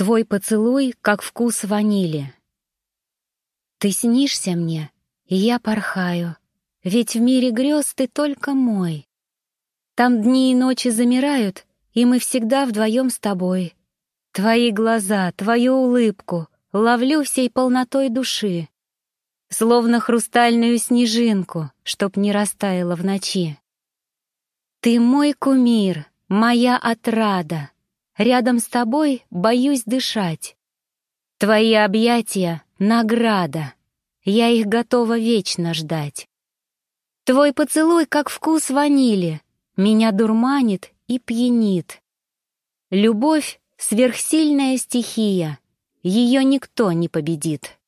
Твой поцелуй, как вкус ванили. Ты снишься мне, и я порхаю, Ведь в мире грез ты только мой. Там дни и ночи замирают, И мы всегда вдвоем с тобой. Твои глаза, твою улыбку Ловлю всей полнотой души, Словно хрустальную снежинку, Чтоб не растаяла в ночи. Ты мой кумир, моя отрада, Рядом с тобой боюсь дышать. Твои объятия — награда, Я их готова вечно ждать. Твой поцелуй, как вкус ванили, Меня дурманит и пьянит. Любовь — сверхсильная стихия, Ее никто не победит.